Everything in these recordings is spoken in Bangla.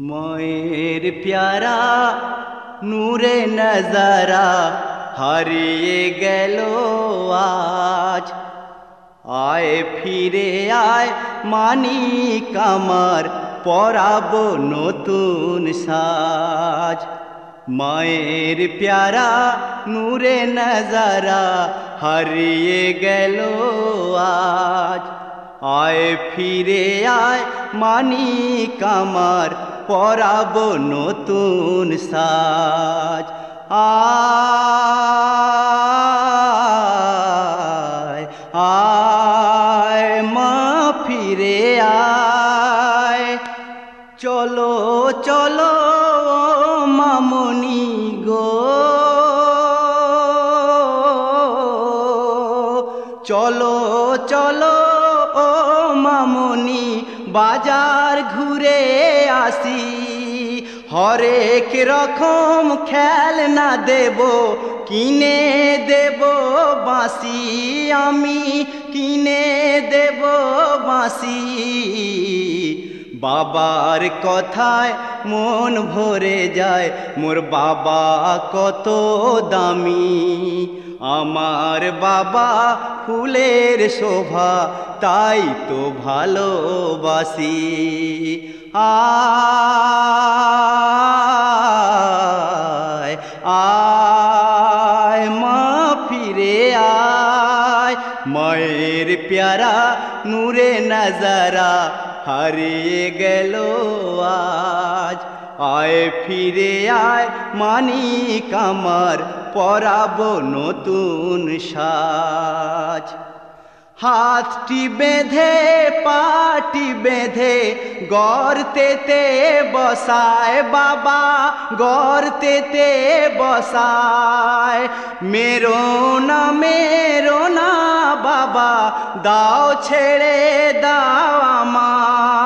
ময়ের প্যারা নূরে নজারা হারিয়ে গেল আজ। আয় ফিরে আয় মানিক আমার, পরাব নতুন সাজ। মায়ের প্যারা নূরে নজারা হারিয়ে গেল আজ। আয় ফিরে আয় মানিক আমার পরাব নতুন সাজ। আয় আয় মা ফিরে আয়। চলো চলো মামনি গো। চলো চলো ও মামনি, বাজার ঘুরে আসি। হরেক রকম খেলনা দেব, কিনে দেব বাঁশি। আমি কিনে দেব বাঁশি। বাবার কথায় মন ভরে যায়, মোর বাবা কত দামি। আমার বাবা ফুলের শোভা, তাই তো ভালোবাসি। আয় আয়, মা ফিরে আয়। মায়ের প্যারা নূরে নজারা, হারিয়ে গেল আজ। আয় ফিরে আয় মানিক আমার, পরাব নতুন সাজ। হাতটি বেঁধে, পাটি বেঁধে গর্তেতে বসায় বাবা গর্তেতে বসায়। মেরো না মেরো না বাবা, দাও ছেড়ে দাও আমায়।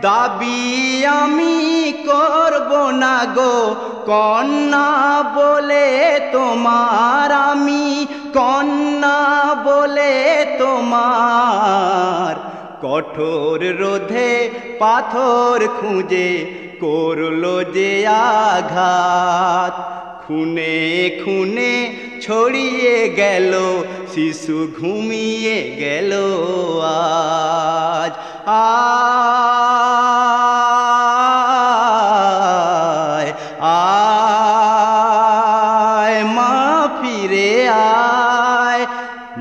দাবি আমি করব না গো। কন্যা বলে তোমার আমি, কন্যা বলে তোমার। কঠোর রোধে পাথর খুঁজে করল যে আঘাত। খুনে খুনে ছড়িয়ে গেল, শিশু ঘুমিয়ে গেল আজ। আয়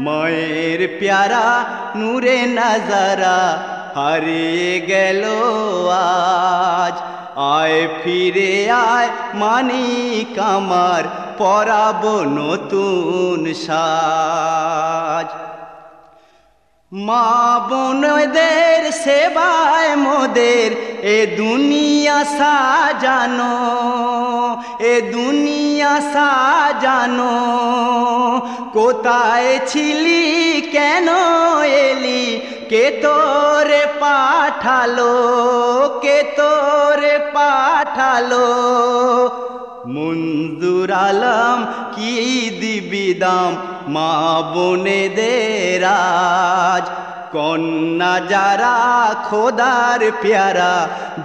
মায়ের প্যারা, নূরে নজারা, হারিয়ে গেল আজ। আয় ফিরে আয় মানিক আমার, পরাব নতুন সাজ। মা সেবায় মোদের এ দুনিয়া সাজানো, এ দুনিয়া সাজানো। কোথায় ছিলি, কেন এলি, কে তোরে পাঠালো, কে তোরে পাঠালো? মঞ্জুর আলম, কি দিবি দাম? মা বোনেদের আজ কন্যা যারা খোদার প্যারা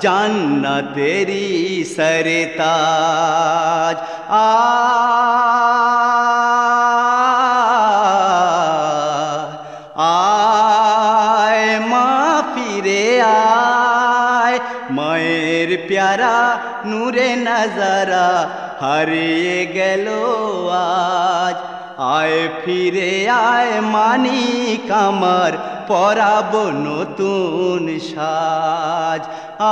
জান্নাতেরি সরে তাজ আ আয় মা ফিরে আয় মায়ের প্যারা নূরে নজারা হারিয়ে গেল আজ আয় ফিরে আয় মানিক আমার পরাব নতুন সাজ। আয়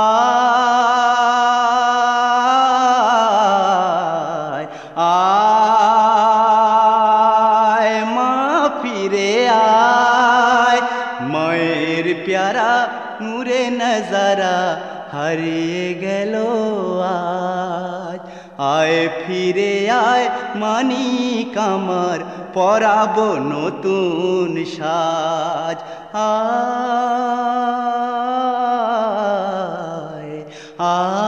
আয়, মা ফিরে আয়। মায়ের প্যারা নূরে নজারা হারিয়ে গেল আজ। আয় ফিরে আয় মানিক আমার পরাব নতুন সাজ। আয় আ